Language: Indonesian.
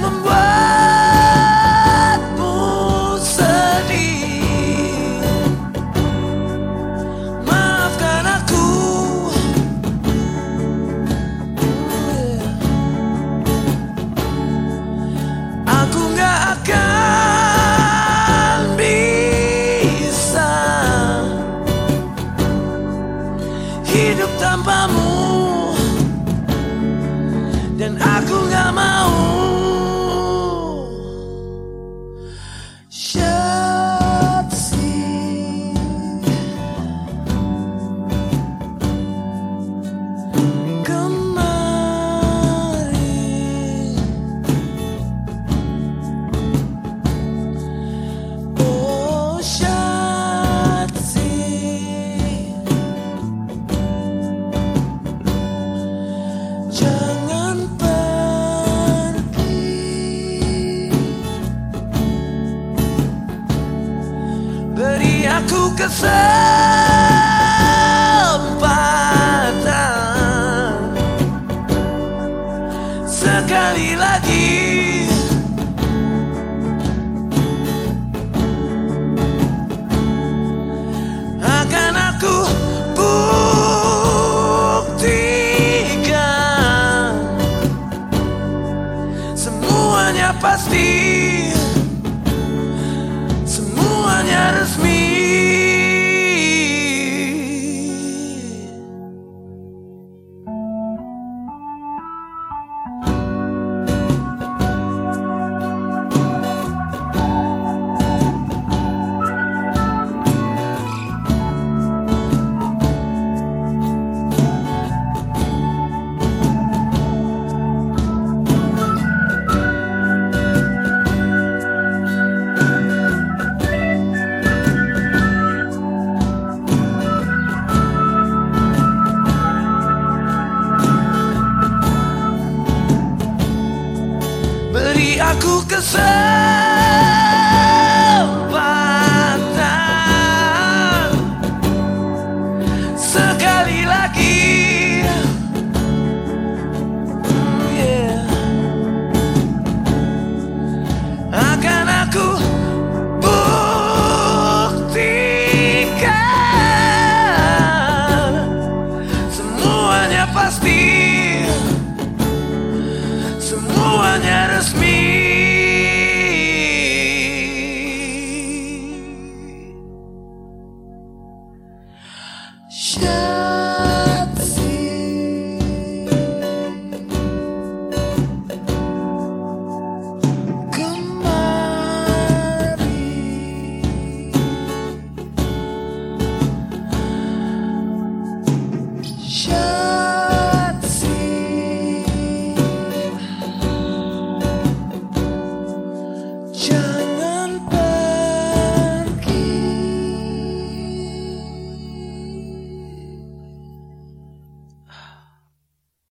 membuatmu sedih. Maafkan aku. Aku gak akan bisa Hidup tanpamu. Dan aku gak mau show. Kesempatan. Sekali lagi Akan aku buktikan. Semuanya pasti Semuanya resmi barco que sei.